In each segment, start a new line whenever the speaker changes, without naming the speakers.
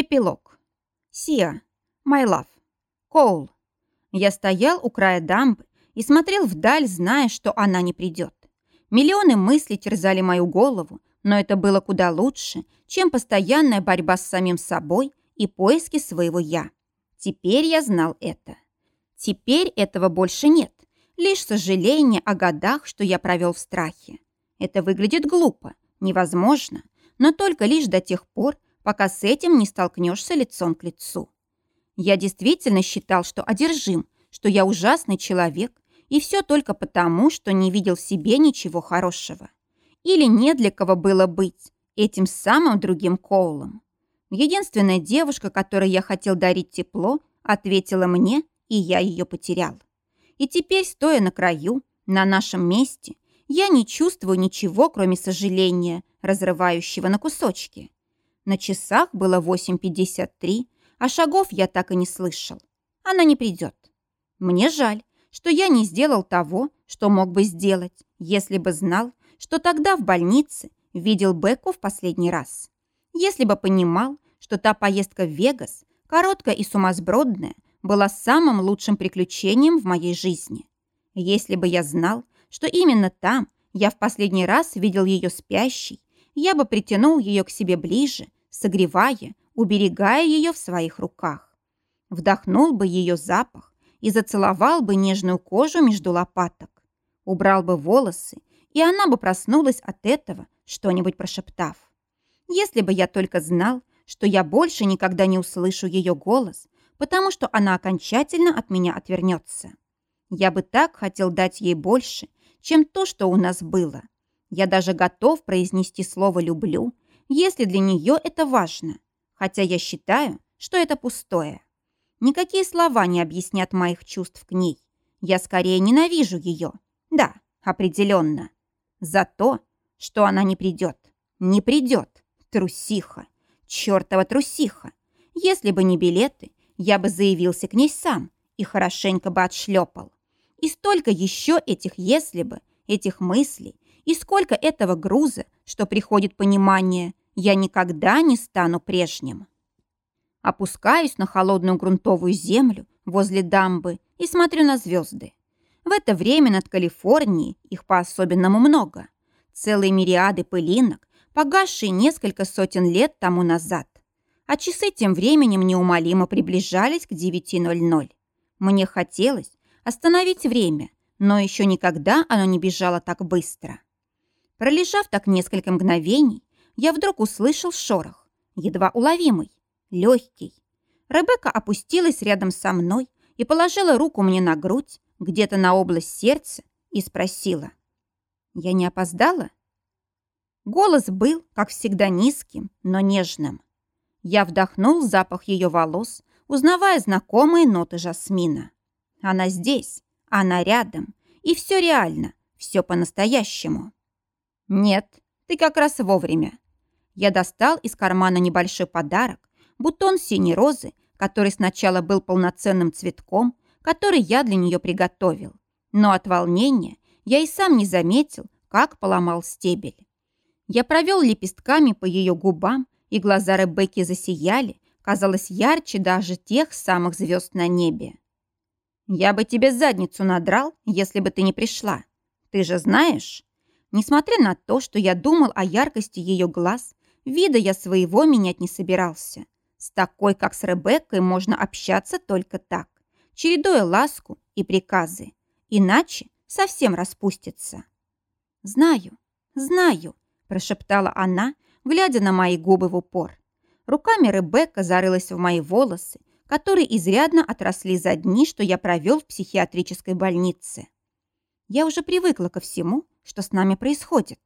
Эпилог. Сиа. My love. Коул. Я стоял у края дамбы и смотрел вдаль, зная, что она не придет. Миллионы мыслей терзали мою голову, но это было куда лучше, чем постоянная борьба с самим собой и поиски своего «я». Теперь я знал это. Теперь этого больше нет. Лишь сожаление о годах, что я провел в страхе. Это выглядит глупо, невозможно, но только лишь до тех пор, пока с этим не столкнешься лицом к лицу. Я действительно считал, что одержим, что я ужасный человек, и все только потому, что не видел в себе ничего хорошего. Или не для кого было быть этим самым другим Коулом. Единственная девушка, которой я хотел дарить тепло, ответила мне, и я ее потерял. И теперь, стоя на краю, на нашем месте, я не чувствую ничего, кроме сожаления, разрывающего на кусочки. На часах было 8.53, а шагов я так и не слышал. Она не придет. Мне жаль, что я не сделал того, что мог бы сделать, если бы знал, что тогда в больнице видел Беку в последний раз. Если бы понимал, что та поездка в Вегас, короткая и сумасбродная, была самым лучшим приключением в моей жизни. Если бы я знал, что именно там я в последний раз видел ее спящей, я бы притянул ее к себе ближе согревая, уберегая ее в своих руках. Вдохнул бы ее запах и зацеловал бы нежную кожу между лопаток. Убрал бы волосы, и она бы проснулась от этого, что-нибудь прошептав. Если бы я только знал, что я больше никогда не услышу ее голос, потому что она окончательно от меня отвернется. Я бы так хотел дать ей больше, чем то, что у нас было. Я даже готов произнести слово «люблю», если для нее это важно, хотя я считаю, что это пустое. Никакие слова не объяснят моих чувств к ней. Я скорее ненавижу ее. Да, определенно. За то, что она не придет. Не придет. Трусиха. Чертова трусиха. Если бы не билеты, я бы заявился к ней сам и хорошенько бы отшлепал. И столько еще этих «если бы», этих мыслей, и сколько этого груза, что приходит понимание, я никогда не стану прежним. Опускаюсь на холодную грунтовую землю возле дамбы и смотрю на звезды. В это время над Калифорнией их по-особенному много. Целые мириады пылинок, погасшие несколько сотен лет тому назад. А часы тем временем неумолимо приближались к 9.00. Мне хотелось остановить время, но еще никогда оно не бежало так быстро. Пролежав так несколько мгновений, я вдруг услышал шорох, едва уловимый, легкий. Ребекка опустилась рядом со мной и положила руку мне на грудь, где-то на область сердца, и спросила. «Я не опоздала?» Голос был, как всегда, низким, но нежным. Я вдохнул запах ее волос, узнавая знакомые ноты жасмина. Она здесь, она рядом, и все реально, все по-настоящему. Нет, ты как раз вовремя. Я достал из кармана небольшой подарок, бутон синей розы, который сначала был полноценным цветком, который я для нее приготовил. Но от волнения я и сам не заметил, как поломал стебель. Я провел лепестками по ее губам, и глаза Ребекки засияли, казалось, ярче даже тех самых звезд на небе. «Я бы тебе задницу надрал, если бы ты не пришла. Ты же знаешь...» Несмотря на то, что я думал о яркости ее глаз, Вида я своего менять не собирался. С такой, как с Ребеккой, можно общаться только так, чередуя ласку и приказы. Иначе совсем распустится. «Знаю, знаю», – прошептала она, глядя на мои губы в упор. Руками Ребекка зарылась в мои волосы, которые изрядно отросли за дни, что я провел в психиатрической больнице. Я уже привыкла ко всему, что с нами происходит.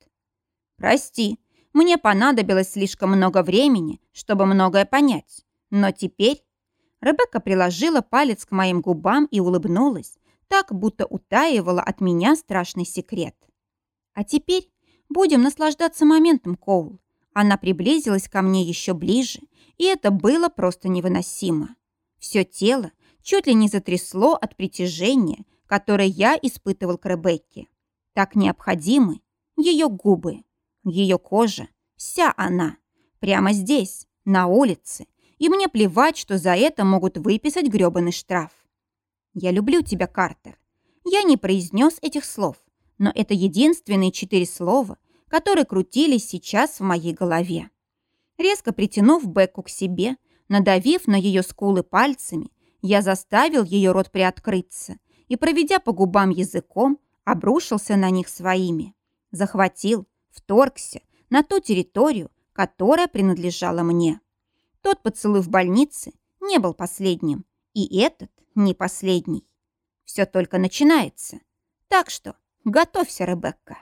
«Прости», мне понадобилось слишком много времени, чтобы многое понять. Но теперь... Ребекка приложила палец к моим губам и улыбнулась, так, будто утаивала от меня страшный секрет. А теперь будем наслаждаться моментом, Коул. Она приблизилась ко мне еще ближе, и это было просто невыносимо. Все тело чуть ли не затрясло от притяжения, которое я испытывал к Ребекке. Так необходимы ее губы. Ее кожа, вся она, прямо здесь, на улице, И мне плевать, что за это могут выписать грёбаный штраф. «Я люблю тебя, Картер». Я не произнес этих слов, но это единственные четыре слова, которые крутились сейчас в моей голове. Резко притянув Бекку к себе, надавив на ее скулы пальцами, я заставил ее рот приоткрыться и, проведя по губам языком, обрушился на них своими. Захватил, вторгся на ту территорию, которая принадлежала мне. Тот поцелуй в больнице не был последним, и этот не последний. Все только начинается. Так что готовься, Ребекка.